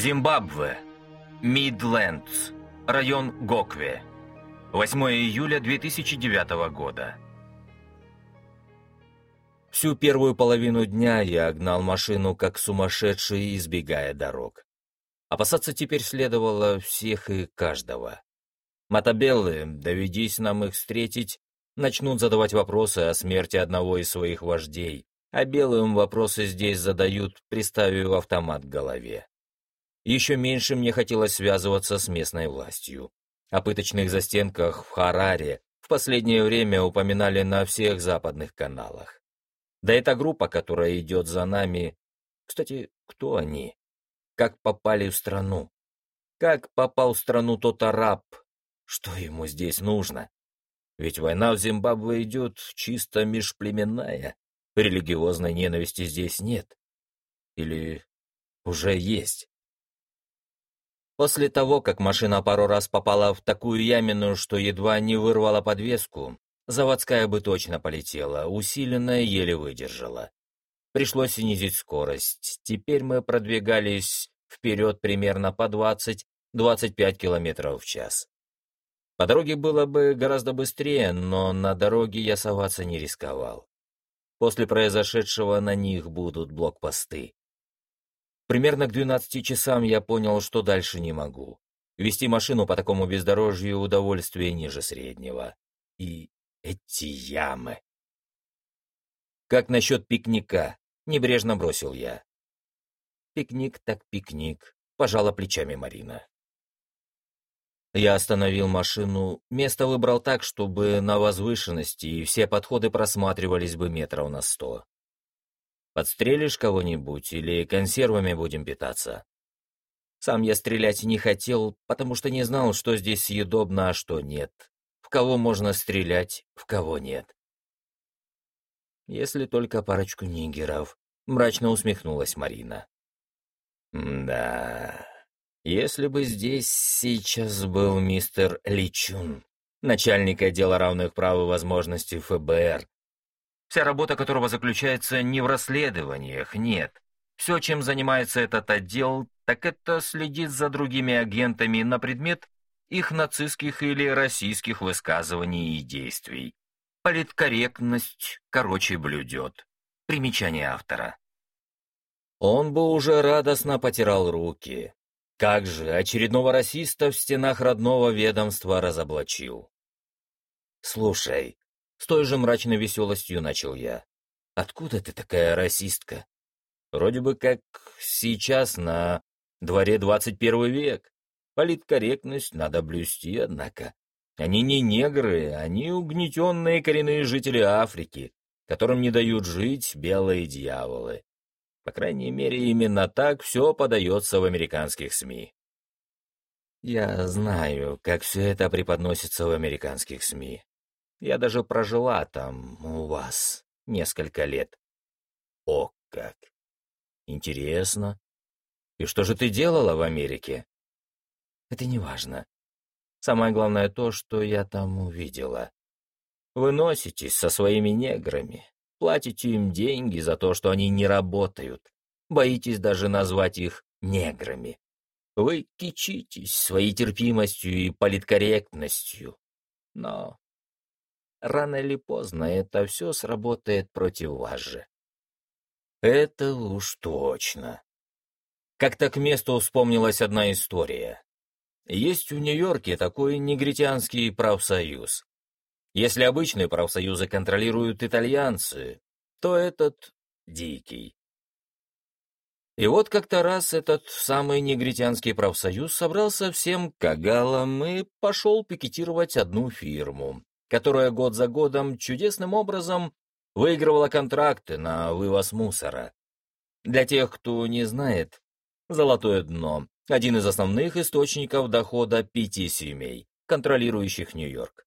Зимбабве. Мидлендс. Район Гокве. 8 июля 2009 года. Всю первую половину дня я гнал машину как сумасшедший, избегая дорог. Опасаться теперь следовало всех и каждого. Мотобеллы, доведись нам их встретить, начнут задавать вопросы о смерти одного из своих вождей, а белым вопросы здесь задают, приставив автомат к голове. Еще меньше мне хотелось связываться с местной властью. О пыточных застенках в Хараре в последнее время упоминали на всех западных каналах. Да эта группа, которая идет за нами... Кстати, кто они? Как попали в страну? Как попал в страну тот араб? Что ему здесь нужно? Ведь война в Зимбабве идет чисто межплеменная. Религиозной ненависти здесь нет. Или уже есть? После того, как машина пару раз попала в такую ямину, что едва не вырвала подвеску, заводская бы точно полетела, усиленная еле выдержала. Пришлось снизить скорость. Теперь мы продвигались вперед примерно по 20-25 километров в час. По дороге было бы гораздо быстрее, но на дороге я соваться не рисковал. После произошедшего на них будут блокпосты. Примерно к 12 часам я понял, что дальше не могу. Вести машину по такому бездорожью удовольствие ниже среднего. И эти ямы. Как насчет пикника? Небрежно бросил я. Пикник так пикник, пожала плечами Марина. Я остановил машину, место выбрал так, чтобы на возвышенности и все подходы просматривались бы метров на сто. Подстрелишь кого-нибудь или консервами будем питаться?» Сам я стрелять не хотел, потому что не знал, что здесь съедобно, а что нет. В кого можно стрелять, в кого нет. Если только парочку нигеров, мрачно усмехнулась Марина. Да, если бы здесь сейчас был мистер Личун, начальник отдела равных прав и возможностей ФБР, вся работа которого заключается не в расследованиях, нет. Все, чем занимается этот отдел, так это следит за другими агентами на предмет их нацистских или российских высказываний и действий. Политкорректность, короче, блюдет. Примечание автора. Он бы уже радостно потирал руки. Как же очередного расиста в стенах родного ведомства разоблачил. «Слушай, с той же мрачной веселостью начал я. «Откуда ты такая расистка? Вроде бы как сейчас на дворе 21 век. Политкорректность надо блюсти, однако. Они не негры, они угнетенные коренные жители Африки, которым не дают жить белые дьяволы. По крайней мере, именно так все подается в американских СМИ. Я знаю, как все это преподносится в американских СМИ. Я даже прожила там у вас несколько лет. О, как! Интересно. И что же ты делала в Америке? Это не важно. Самое главное то, что я там увидела. Вы носитесь со своими неграми, платите им деньги за то, что они не работают, боитесь даже назвать их неграми. Вы кичитесь своей терпимостью и политкорректностью. Но рано или поздно это все сработает против вас же. Это уж точно. Как-то к месту вспомнилась одна история. Есть в Нью-Йорке такой негритянский профсоюз. Если обычные профсоюзы контролируют итальянцы, то этот дикий. И вот как-то раз этот самый негритянский профсоюз собрался всем кагалом и пошел пикетировать одну фирму, которая год за годом чудесным образом выигрывала контракты на вывоз мусора. Для тех, кто не знает, «Золотое дно» — один из основных источников дохода пяти семей, контролирующих Нью-Йорк.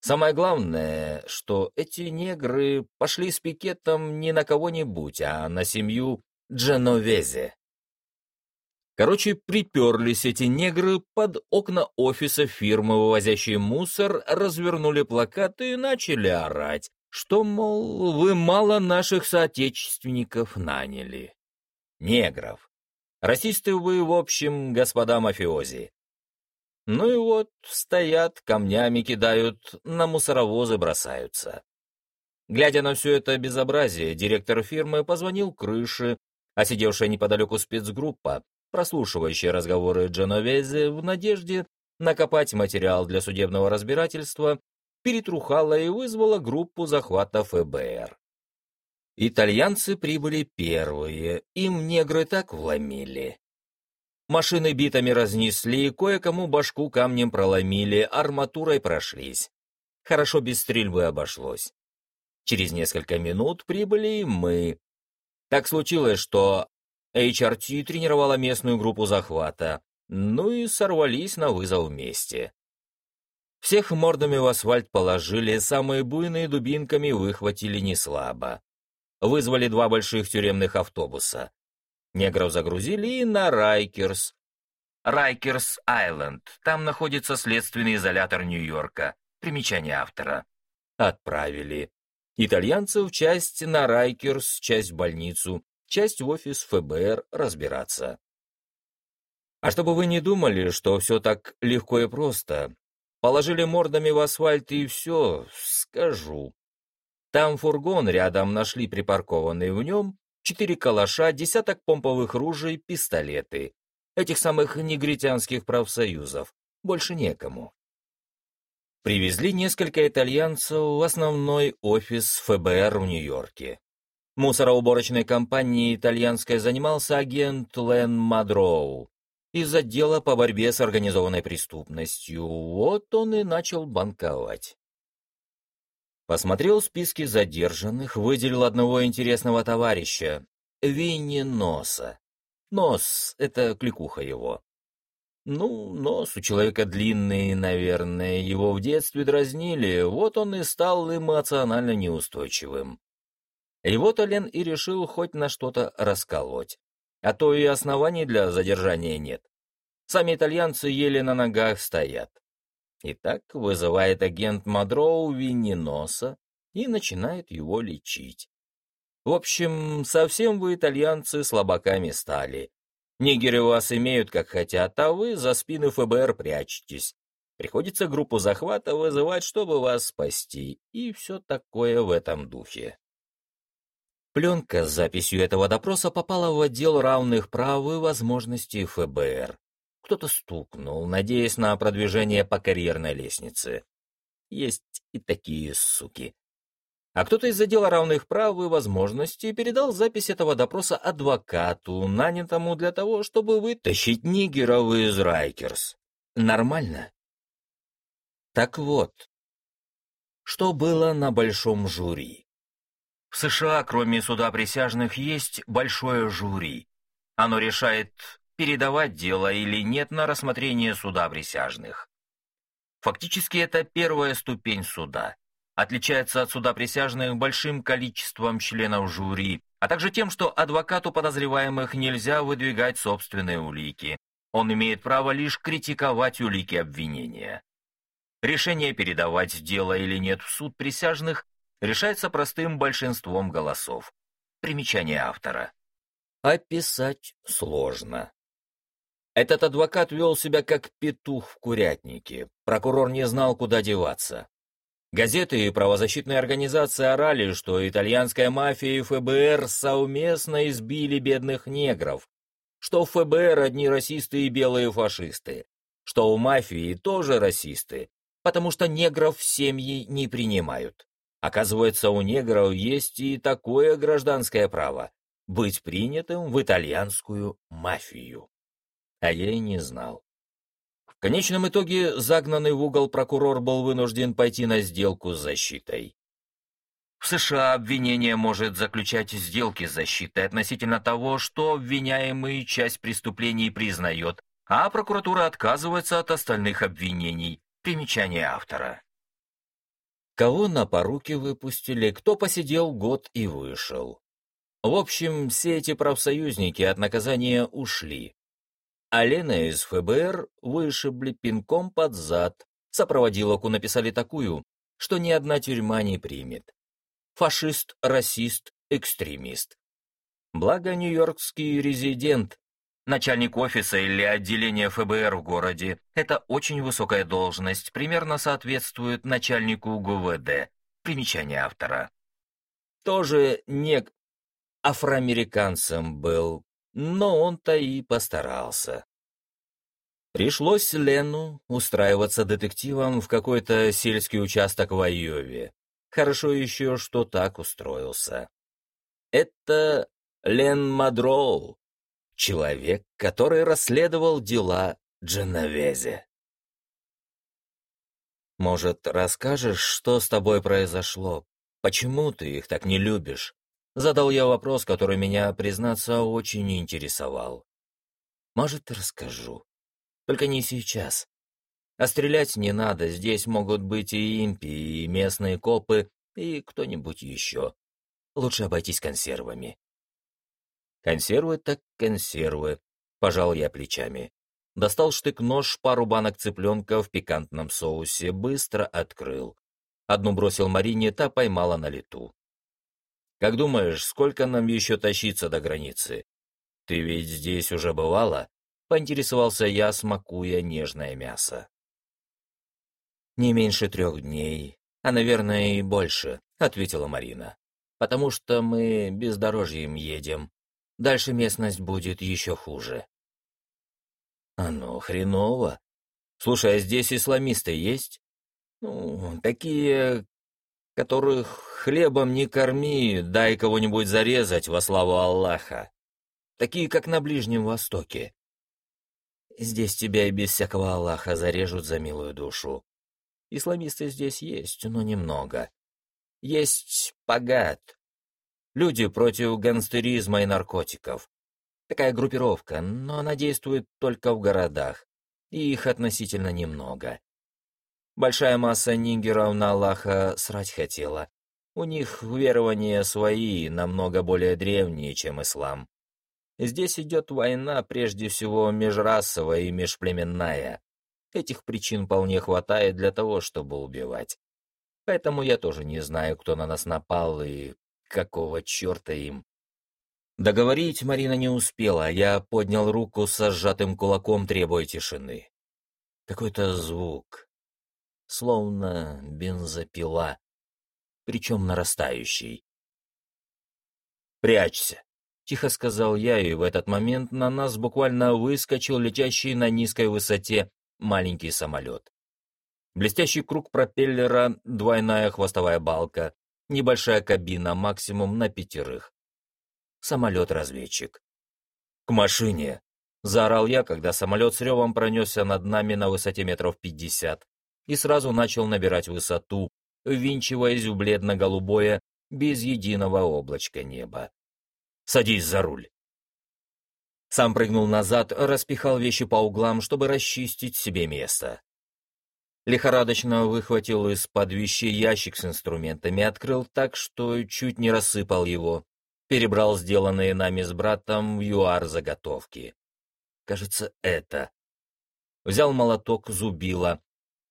Самое главное, что эти негры пошли с пикетом не на кого-нибудь, а на семью Дженовезе. Короче, приперлись эти негры под окна офиса фирмы, вывозящей мусор, развернули плакаты и начали орать, что, мол, вы мало наших соотечественников наняли. Негров. Расисты вы, в общем, господа мафиози. Ну и вот, стоят, камнями кидают, на мусоровозы бросаются. Глядя на все это безобразие, директор фирмы позвонил крыше, а сидевшая неподалеку спецгруппа, прослушивающая разговоры Дженовезе в надежде накопать материал для судебного разбирательства, перетрухала и вызвала группу захвата ФБР. Итальянцы прибыли первые, им негры так вломили. Машины битами разнесли, кое-кому башку камнем проломили, арматурой прошлись. Хорошо без стрельбы обошлось. Через несколько минут прибыли и мы. Так случилось, что HRT тренировала местную группу захвата, ну и сорвались на вызов вместе. Всех мордами в асфальт положили, самые буйные дубинками выхватили неслабо. Вызвали два больших тюремных автобуса. Негров загрузили и на Райкерс. Райкерс-Айленд. Там находится следственный изолятор Нью-Йорка. Примечание автора. Отправили. Итальянцев часть на Райкерс, часть в больницу, часть в офис ФБР разбираться. А чтобы вы не думали, что все так легко и просто, положили мордами в асфальт и все, скажу. Там фургон рядом нашли припаркованный в нем, четыре калаша, десяток помповых ружей, пистолеты. Этих самых негритянских профсоюзов. Больше некому. Привезли несколько итальянцев в основной офис ФБР в Нью-Йорке. Мусороуборочной компанией итальянской занимался агент Лен Мадроу из отдела по борьбе с организованной преступностью. Вот он и начал банковать. Посмотрел списки задержанных, выделил одного интересного товарища — Винни Носа. Нос — это кликуха его. Ну, нос у человека длинный, наверное, его в детстве дразнили, вот он и стал эмоционально неустойчивым. И вот Олен и решил хоть на что-то расколоть. А то и оснований для задержания нет. Сами итальянцы еле на ногах стоят. Итак, вызывает агент Мадроу Винниноса и начинает его лечить. В общем, совсем вы, итальянцы, слабаками стали. Нигеры вас имеют как хотят, а вы за спины ФБР прячетесь. Приходится группу захвата вызывать, чтобы вас спасти, и все такое в этом духе. Пленка с записью этого допроса попала в отдел равных прав и возможностей ФБР. Кто-то стукнул, надеясь на продвижение по карьерной лестнице. Есть и такие суки. А кто-то из отдела равных прав и возможностей передал запись этого допроса адвокату, нанятому для того, чтобы вытащить нигеров из Райкерс. Нормально? Так вот, что было на большом жюри? В США, кроме суда присяжных, есть большое жюри. Оно решает, передавать дело или нет на рассмотрение суда присяжных. Фактически это первая ступень суда. Отличается от суда присяжных большим количеством членов жюри, а также тем, что адвокату подозреваемых нельзя выдвигать собственные улики. Он имеет право лишь критиковать улики обвинения. Решение передавать дело или нет в суд присяжных решается простым большинством голосов. Примечание автора. Описать сложно. Этот адвокат вел себя как петух в курятнике. Прокурор не знал, куда деваться. Газеты и правозащитные организации орали, что итальянская мафия и ФБР совместно избили бедных негров, что в ФБР одни расисты и белые фашисты, что у мафии тоже расисты, потому что негров в семьи не принимают. Оказывается, у негров есть и такое гражданское право — быть принятым в итальянскую мафию а я и не знал. В конечном итоге загнанный в угол прокурор был вынужден пойти на сделку с защитой. В США обвинение может заключать сделки с защитой относительно того, что обвиняемый часть преступлений признает, а прокуратура отказывается от остальных обвинений. Примечание автора. Кого на поруки выпустили, кто посидел год и вышел. В общем, все эти профсоюзники от наказания ушли. А Лена из ФБР вышибли пинком под зад. Сопроводилоку написали такую, что ни одна тюрьма не примет. Фашист, расист, экстремист. Благо, нью-йоркский резидент. Начальник офиса или отделения ФБР в городе – это очень высокая должность, примерно соответствует начальнику ГУВД. Примечание автора. Тоже не афроамериканцем был, но он-то и постарался. Пришлось Лену устраиваться детективом в какой-то сельский участок в Айове. Хорошо еще, что так устроился. Это Лен Мадроу, человек, который расследовал дела Дженовезе. «Может, расскажешь, что с тобой произошло? Почему ты их так не любишь?» Задал я вопрос, который меня, признаться, очень интересовал. «Может, расскажу. Только не сейчас. А стрелять не надо, здесь могут быть и импи, и местные копы, и кто-нибудь еще. Лучше обойтись консервами. Консервы так консервы. Пожал я плечами. Достал штык-нож, пару банок цыпленка в пикантном соусе, быстро открыл. Одну бросил Марине, та поймала на лету. «Как думаешь, сколько нам еще тащиться до границы? Ты ведь здесь уже бывала?» — поинтересовался я, смакуя нежное мясо. «Не меньше трех дней, а, наверное, и больше», — ответила Марина. «Потому что мы бездорожьем едем. Дальше местность будет еще хуже». «А ну, хреново. Слушай, а здесь исламисты есть?» «Ну, такие, которых хлебом не корми, дай кого-нибудь зарезать во славу Аллаха. Такие, как на Ближнем Востоке. Здесь тебя и без всякого Аллаха зарежут за милую душу. Исламисты здесь есть, но немного. Есть пагат. Люди против гангстеризма и наркотиков. Такая группировка, но она действует только в городах, и их относительно немного. Большая масса нигеров на Аллаха срать хотела. У них верования свои, намного более древние, чем ислам. Здесь идет война прежде всего межрасовая и межплеменная. Этих причин вполне хватает для того, чтобы убивать. Поэтому я тоже не знаю, кто на нас напал и какого черта им. Договорить Марина не успела, я поднял руку со сжатым кулаком, требуя тишины. Какой-то звук, словно бензопила, причем нарастающий. «Прячься!» — тихо сказал я, и в этот момент на нас буквально выскочил летящий на низкой высоте маленький самолет. Блестящий круг пропеллера, двойная хвостовая балка, небольшая кабина, максимум на пятерых. Самолет-разведчик. «К машине!» — заорал я, когда самолет с ревом пронесся над нами на высоте метров пятьдесят и сразу начал набирать высоту, ввинчиваясь в бледно-голубое, без единого облачка неба. «Садись за руль!» Сам прыгнул назад, распихал вещи по углам, чтобы расчистить себе место. Лихорадочно выхватил из-под вещей ящик с инструментами, открыл так, что чуть не рассыпал его. Перебрал сделанные нами с братом в ЮАР заготовки. Кажется, это. Взял молоток, зубило.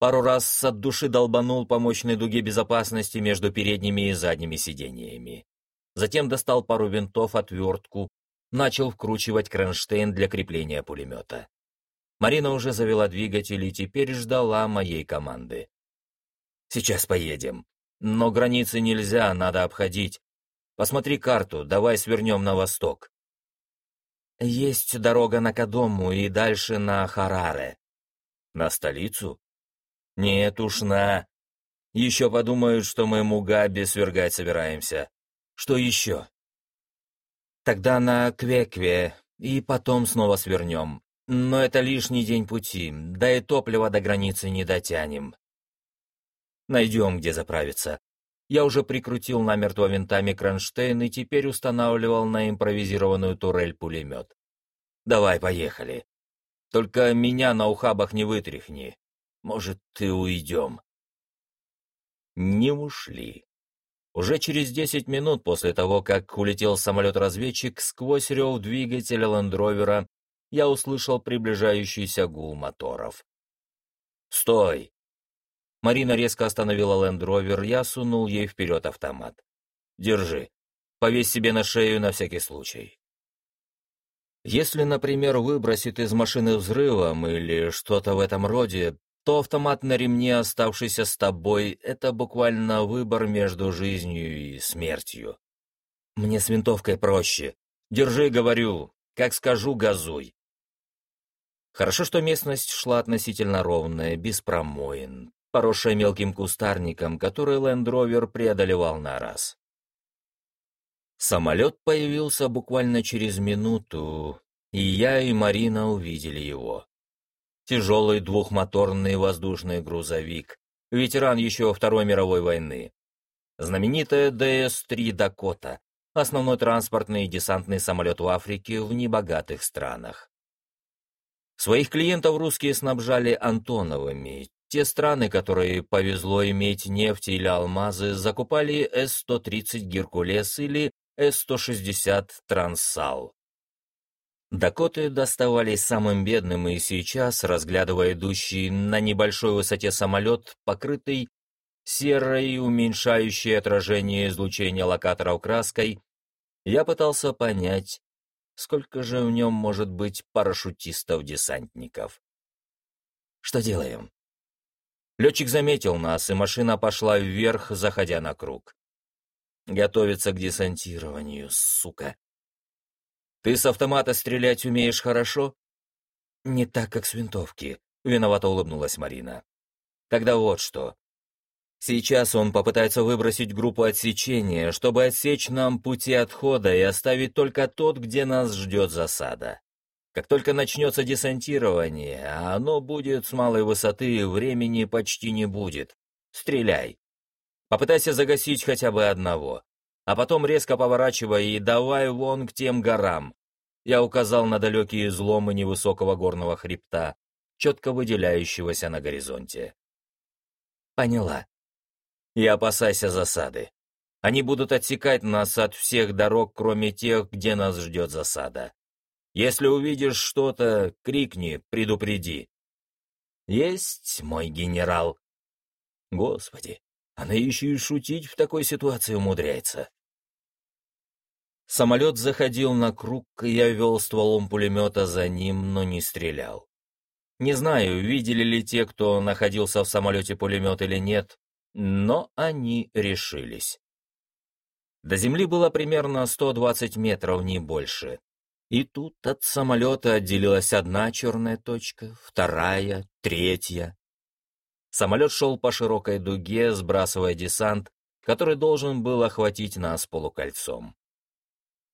Пару раз от души долбанул по мощной дуге безопасности между передними и задними сидениями. Затем достал пару винтов, отвертку, начал вкручивать кронштейн для крепления пулемета. Марина уже завела двигатель и теперь ждала моей команды. «Сейчас поедем. Но границы нельзя, надо обходить. Посмотри карту, давай свернем на восток». «Есть дорога на Кадому и дальше на Хараре». «На столицу?» «Нет уж на...» «Еще подумают, что мы Мугаби свергать собираемся. Что еще?» Тогда на Квекве, и потом снова свернем. Но это лишний день пути, да и топливо до границы не дотянем. Найдем, где заправиться. Я уже прикрутил намертво винтами кронштейн и теперь устанавливал на импровизированную турель пулемет. Давай, поехали. Только меня на ухабах не вытряхни. Может, ты уйдем. Не ушли. Уже через 10 минут после того, как улетел самолет-разведчик, сквозь рев двигателя лендровера я услышал приближающийся гул моторов. «Стой!» Марина резко остановила лендровер, я сунул ей вперед автомат. «Держи. Повесь себе на шею на всякий случай». Если, например, выбросит из машины взрывом или что-то в этом роде, то автомат на ремне, оставшийся с тобой, это буквально выбор между жизнью и смертью. Мне с винтовкой проще. Держи, говорю, как скажу, газуй. Хорошо, что местность шла относительно ровная, без промоин, поросшая мелким кустарником, который лендровер преодолевал на раз. Самолет появился буквально через минуту, и я и Марина увидели его. Тяжелый двухмоторный воздушный грузовик, ветеран еще Второй мировой войны. Знаменитая ДС-3 «Дакота», основной транспортный и десантный самолет в Африке в небогатых странах. Своих клиентов русские снабжали Антоновыми. Те страны, которые повезло иметь нефть или алмазы, закупали С-130 «Геркулес» или С-160 «Транссал». Дакоты доставались самым бедным, и сейчас, разглядывая идущий на небольшой высоте самолет, покрытый серой, уменьшающей отражение излучения локаторов краской, я пытался понять, сколько же в нем может быть парашютистов-десантников. Что делаем? Летчик заметил нас, и машина пошла вверх, заходя на круг. Готовится к десантированию, сука. Ты с автомата стрелять умеешь хорошо? Не так, как с винтовки, виновато улыбнулась Марина. Тогда вот что. Сейчас он попытается выбросить группу отсечения, чтобы отсечь нам пути отхода и оставить только тот, где нас ждет засада. Как только начнется десантирование, а оно будет с малой высоты, времени почти не будет. Стреляй. Попытайся загасить хотя бы одного а потом резко поворачивая и давай вон к тем горам. Я указал на далекие изломы невысокого горного хребта, четко выделяющегося на горизонте. Поняла. И опасайся засады. Они будут отсекать нас от всех дорог, кроме тех, где нас ждет засада. Если увидишь что-то, крикни, предупреди. Есть, мой генерал. Господи, она еще и шутить в такой ситуации умудряется. Самолет заходил на круг, и я вел стволом пулемета за ним, но не стрелял. Не знаю, видели ли те, кто находился в самолете пулемет или нет, но они решились. До земли было примерно 120 метров, не больше. И тут от самолета отделилась одна черная точка, вторая, третья. Самолет шел по широкой дуге, сбрасывая десант, который должен был охватить нас полукольцом.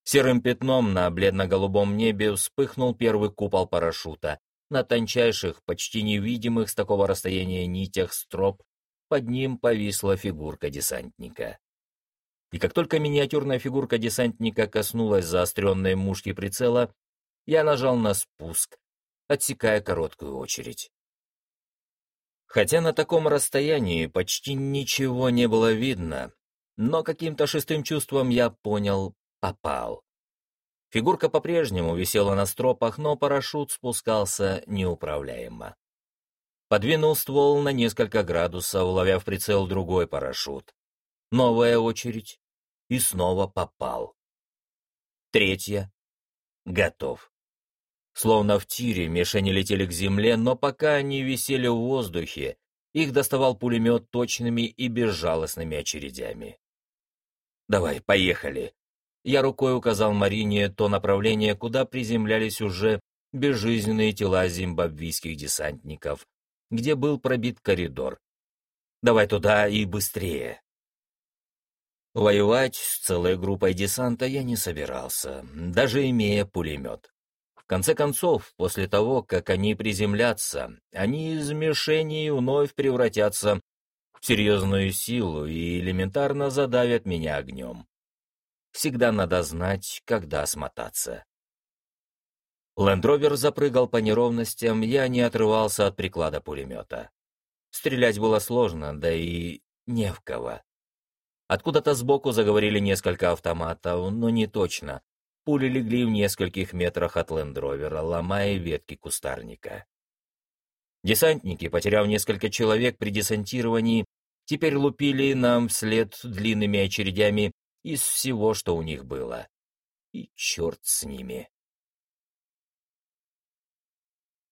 Серым пятном на бледно-голубом небе вспыхнул первый купол парашюта. На тончайших, почти невидимых с такого расстояния нитях строп под ним повисла фигурка десантника. И как только миниатюрная фигурка десантника коснулась заостренной мушки прицела, я нажал на спуск, отсекая короткую очередь. Хотя на таком расстоянии почти ничего не было видно, но каким-то шестым чувством я понял, попал. Фигурка по-прежнему висела на стропах, но парашют спускался неуправляемо. Подвинул ствол на несколько градусов, ловя в прицел другой парашют. Новая очередь. И снова попал. Третья. Готов. Словно в тире мишени летели к земле, но пока они висели в воздухе, их доставал пулемет точными и безжалостными очередями. «Давай, поехали!» Я рукой указал Марине то направление, куда приземлялись уже безжизненные тела зимбабвийских десантников, где был пробит коридор. «Давай туда и быстрее!» Воевать с целой группой десанта я не собирался, даже имея пулемет конце концов, после того, как они приземлятся, они из мишеней вновь превратятся в серьезную силу и элементарно задавят меня огнем. Всегда надо знать, когда смотаться. Лендровер запрыгал по неровностям, я не отрывался от приклада пулемета. Стрелять было сложно, да и не в кого. Откуда-то сбоку заговорили несколько автоматов, но не точно. Пули легли в нескольких метрах от лендровера, ломая ветки кустарника. Десантники, потеряв несколько человек при десантировании, теперь лупили нам вслед длинными очередями из всего, что у них было. И черт с ними.